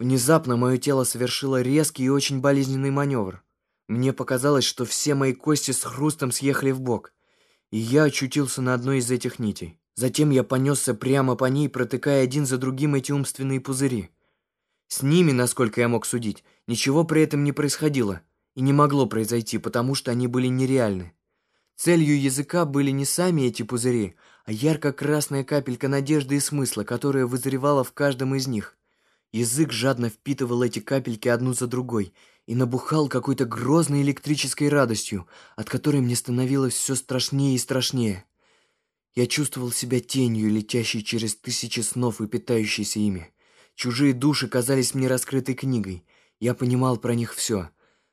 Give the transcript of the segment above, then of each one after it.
Внезапно мое тело совершило резкий и очень болезненный маневр. Мне показалось, что все мои кости с хрустом съехали в бок, и я очутился на одной из этих нитей. Затем я понесся прямо по ней, протыкая один за другим эти умственные пузыри. С ними, насколько я мог судить, ничего при этом не происходило и не могло произойти, потому что они были нереальны. Целью языка были не сами эти пузыри, а ярко-красная капелька надежды и смысла, которая вызревала в каждом из них. Язык жадно впитывал эти капельки одну за другой и набухал какой-то грозной электрической радостью, от которой мне становилось все страшнее и страшнее. Я чувствовал себя тенью, летящей через тысячи снов и питающейся ими. Чужие души казались мне раскрытой книгой. Я понимал про них все.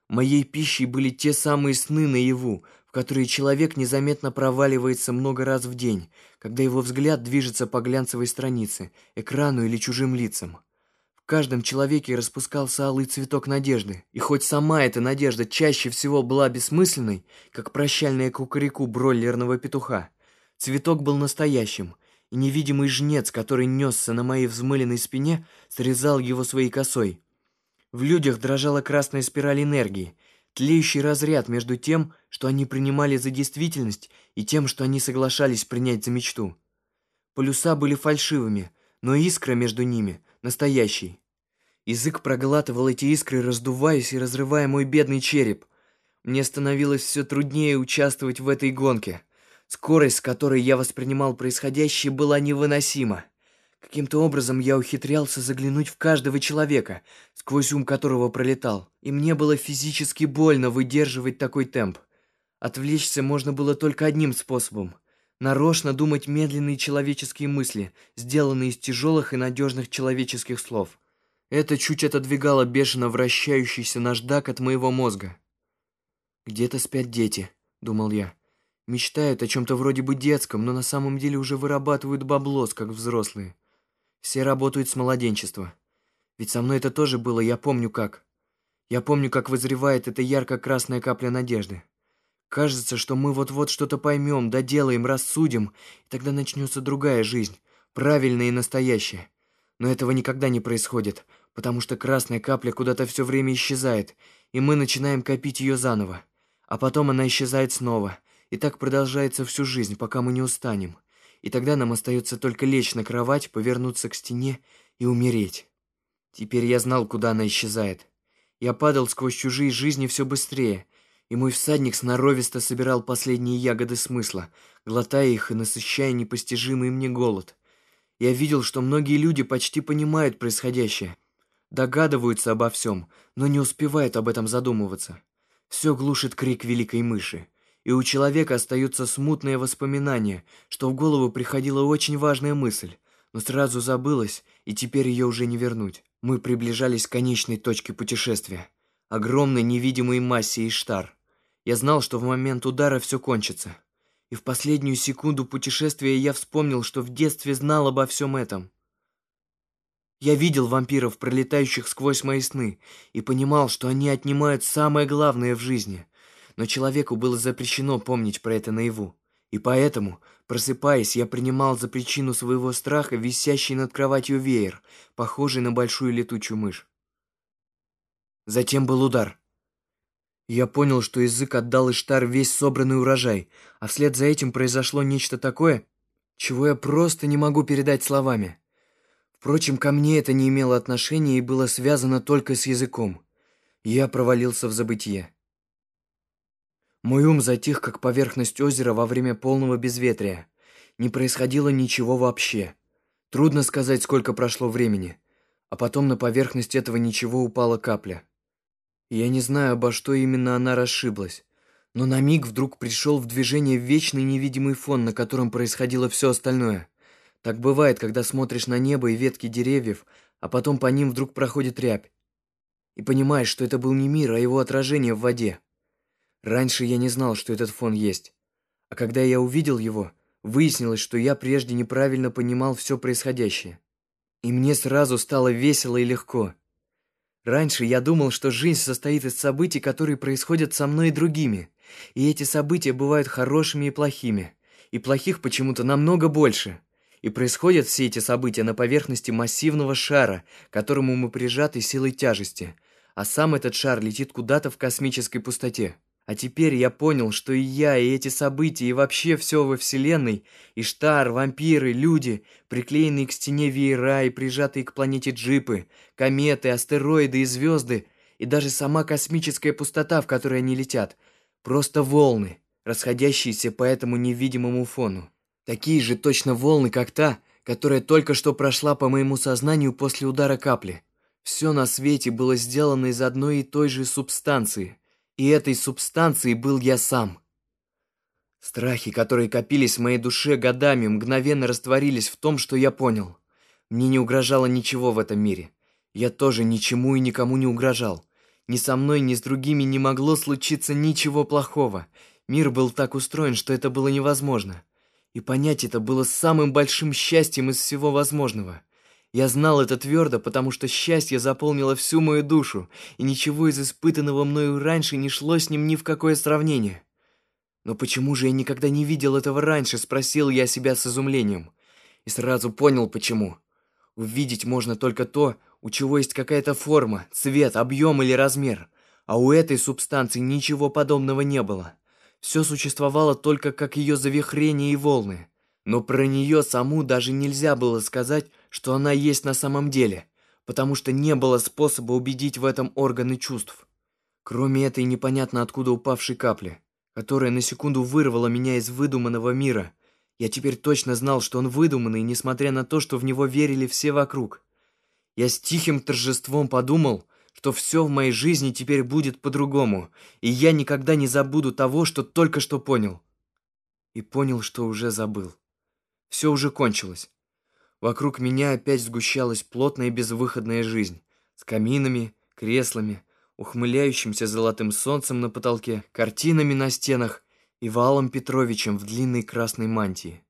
Моей пищей были те самые сны наяву, в которые человек незаметно проваливается много раз в день, когда его взгляд движется по глянцевой странице, экрану или чужим лицам. Каждом человеке распускался алый цветок надежды, и хоть сама эта надежда чаще всего была бессмысленной, как прощальная кукареку бройлерного петуха, Цветок был настоящим, и невидимый жнец, который несся на моей взмыленной спине, срезал его своей косой. В людях дрожала красная спираль энергии, тлеющий разряд между тем, что они принимали за действительность, и тем, что они соглашались принять за мечту. Полюса были фальшивыми, но искра между ними — настоящей. Язык проглатывал эти искры, раздуваясь и разрывая мой бедный череп. Мне становилось все труднее участвовать в этой гонке — Скорость, с которой я воспринимал происходящее, была невыносима. Каким-то образом я ухитрялся заглянуть в каждого человека, сквозь ум которого пролетал, и мне было физически больно выдерживать такой темп. Отвлечься можно было только одним способом – нарочно думать медленные человеческие мысли, сделанные из тяжелых и надежных человеческих слов. Это чуть отодвигало бешено вращающийся наждак от моего мозга. «Где-то спят дети», – думал я. Мечтают о чем-то вроде бы детском, но на самом деле уже вырабатывают баблос, как взрослые. Все работают с младенчества. Ведь со мной это тоже было, я помню как. Я помню, как вызревает эта ярко-красная капля надежды. Кажется, что мы вот-вот что-то поймем, доделаем, рассудим, и тогда начнется другая жизнь, правильная и настоящая. Но этого никогда не происходит, потому что красная капля куда-то все время исчезает, и мы начинаем копить ее заново. А потом она исчезает снова, и так продолжается всю жизнь, пока мы не устанем. И тогда нам остается только лечь на кровать, повернуться к стене и умереть. Теперь я знал, куда она исчезает. Я падал сквозь чужие жизни все быстрее, и мой всадник сноровисто собирал последние ягоды смысла, глотая их и насыщая непостижимый мне голод. Я видел, что многие люди почти понимают происходящее, догадываются обо всем, но не успевают об этом задумываться. Все глушит крик великой мыши и у человека остаются смутные воспоминания, что в голову приходила очень важная мысль, но сразу забылась, и теперь ее уже не вернуть. Мы приближались к конечной точке путешествия, огромной невидимой массе Иштар. Я знал, что в момент удара все кончится. И в последнюю секунду путешествия я вспомнил, что в детстве знал обо всем этом. Я видел вампиров, пролетающих сквозь мои сны, и понимал, что они отнимают самое главное в жизни — но человеку было запрещено помнить про это наяву. И поэтому, просыпаясь, я принимал за причину своего страха висящий над кроватью веер, похожий на большую летучую мышь. Затем был удар. Я понял, что язык отдал Иштар весь собранный урожай, а вслед за этим произошло нечто такое, чего я просто не могу передать словами. Впрочем, ко мне это не имело отношения и было связано только с языком. Я провалился в забытье. Мой ум затих, как поверхность озера во время полного безветрия. Не происходило ничего вообще. Трудно сказать, сколько прошло времени. А потом на поверхность этого ничего упала капля. Я не знаю, обо что именно она расшиблась. Но на миг вдруг пришел в движение вечный невидимый фон, на котором происходило все остальное. Так бывает, когда смотришь на небо и ветки деревьев, а потом по ним вдруг проходит рябь. И понимаешь, что это был не мир, а его отражение в воде. Раньше я не знал, что этот фон есть. А когда я увидел его, выяснилось, что я прежде неправильно понимал все происходящее. И мне сразу стало весело и легко. Раньше я думал, что жизнь состоит из событий, которые происходят со мной и другими. И эти события бывают хорошими и плохими. И плохих почему-то намного больше. И происходят все эти события на поверхности массивного шара, которому мы прижаты силой тяжести, а сам этот шар летит куда-то в космической пустоте. А теперь я понял, что и я, и эти события, и вообще все во Вселенной, и штар, вампиры, люди, приклеенные к стене веера и прижатые к планете джипы, кометы, астероиды и звезды, и даже сама космическая пустота, в которой они летят, просто волны, расходящиеся по этому невидимому фону. Такие же точно волны, как та, которая только что прошла по моему сознанию после удара капли. Все на свете было сделано из одной и той же субстанции – и этой субстанцией был я сам. Страхи, которые копились в моей душе годами, мгновенно растворились в том, что я понял. Мне не угрожало ничего в этом мире. Я тоже ничему и никому не угрожал. Ни со мной, ни с другими не могло случиться ничего плохого. Мир был так устроен, что это было невозможно. И понять это было самым большим счастьем из всего возможного. Я знал это твердо, потому что счастье заполнило всю мою душу, и ничего из испытанного мною раньше не шло с ним ни в какое сравнение. Но почему же я никогда не видел этого раньше, спросил я себя с изумлением. И сразу понял, почему. Увидеть можно только то, у чего есть какая-то форма, цвет, объем или размер, а у этой субстанции ничего подобного не было. Все существовало только как ее завихрение и волны. Но про нее саму даже нельзя было сказать, что она есть на самом деле, потому что не было способа убедить в этом органы чувств. Кроме этой непонятно откуда упавшей капли, которая на секунду вырвала меня из выдуманного мира. Я теперь точно знал, что он выдуманный, несмотря на то, что в него верили все вокруг. Я с тихим торжеством подумал, что все в моей жизни теперь будет по-другому, и я никогда не забуду того, что только что понял. И понял, что уже забыл. Все уже кончилось. Вокруг меня опять сгущалась плотная безвыходная жизнь с каминами, креслами, ухмыляющимся золотым солнцем на потолке, картинами на стенах и Валом Петровичем в длинной красной мантии.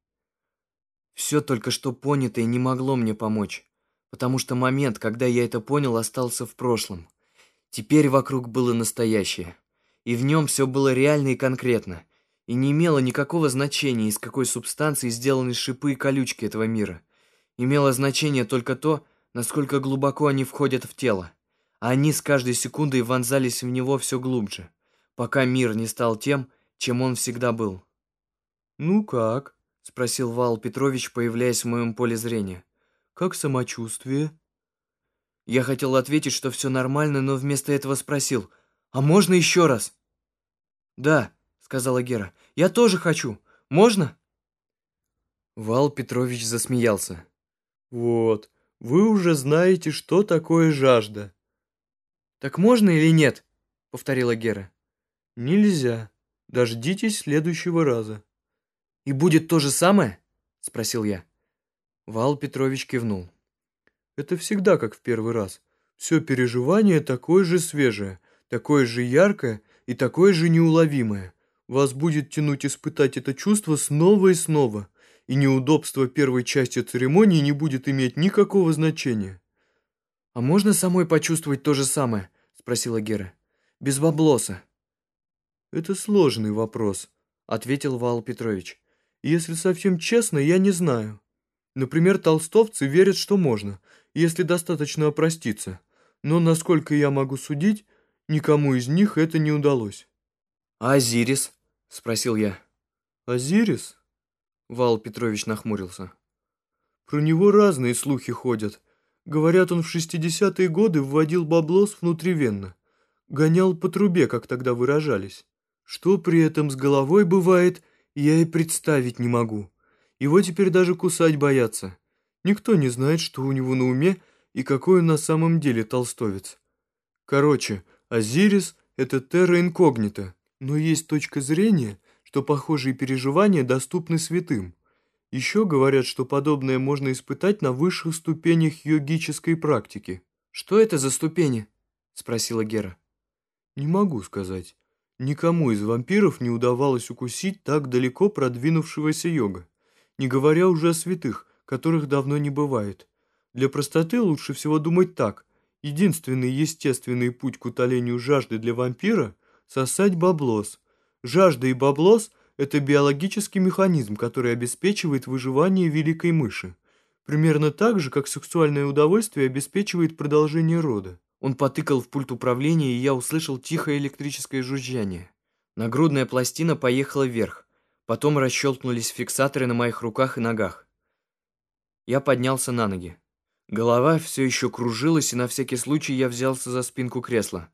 Все только что понятое не могло мне помочь, потому что момент, когда я это понял, остался в прошлом. Теперь вокруг было настоящее, и в нем все было реально и конкретно — и не имело никакого значения, из какой субстанции сделаны шипы и колючки этого мира. Имело значение только то, насколько глубоко они входят в тело, а они с каждой секундой вонзались в него все глубже, пока мир не стал тем, чем он всегда был. «Ну как?» — спросил Вал Петрович, появляясь в моем поле зрения. «Как самочувствие?» Я хотел ответить, что все нормально, но вместо этого спросил, «А можно еще раз?» «Да», сказала Гера. «Я тоже хочу. Можно?» Вал Петрович засмеялся. «Вот, вы уже знаете, что такое жажда». «Так можно или нет?» — повторила Гера. «Нельзя. Дождитесь следующего раза». «И будет то же самое?» — спросил я. Вал Петрович кивнул. «Это всегда как в первый раз. Все переживание такое же свежее, такое же яркое и такое же неуловимое. Вас будет тянуть испытать это чувство снова и снова, и неудобство первой части церемонии не будет иметь никакого значения. «А можно самой почувствовать то же самое?» – спросила Гера. «Без баблоса». «Это сложный вопрос», – ответил Вал Петрович. «Если совсем честно, я не знаю. Например, толстовцы верят, что можно, если достаточно опроститься. Но, насколько я могу судить, никому из них это не удалось». «А Азирис?» — спросил я. «Азирис?» — Вал Петрович нахмурился. «Про него разные слухи ходят. Говорят, он в шестидесятые годы вводил баблос внутривенно. Гонял по трубе, как тогда выражались. Что при этом с головой бывает, я и представить не могу. Его теперь даже кусать боятся. Никто не знает, что у него на уме и какой он на самом деле толстовец. Короче, Азирис — это терра инкогнита, но есть точка зрения, что похожие переживания доступны святым. Еще говорят, что подобное можно испытать на высших ступенях йогической практики. «Что это за ступени?» – спросила Гера. «Не могу сказать. Никому из вампиров не удавалось укусить так далеко продвинувшегося йога, не говоря уже о святых, которых давно не бывает. Для простоты лучше всего думать так. Единственный естественный путь к утолению жажды для вампира – сосать баблос. Жажда и баблос Это биологический механизм, который обеспечивает выживание великой мыши. Примерно так же, как сексуальное удовольствие обеспечивает продолжение рода. Он потыкал в пульт управления, и я услышал тихое электрическое жужжание. Нагрудная пластина поехала вверх. Потом расщелкнулись фиксаторы на моих руках и ногах. Я поднялся на ноги. Голова все еще кружилась, и на всякий случай я взялся за спинку кресла.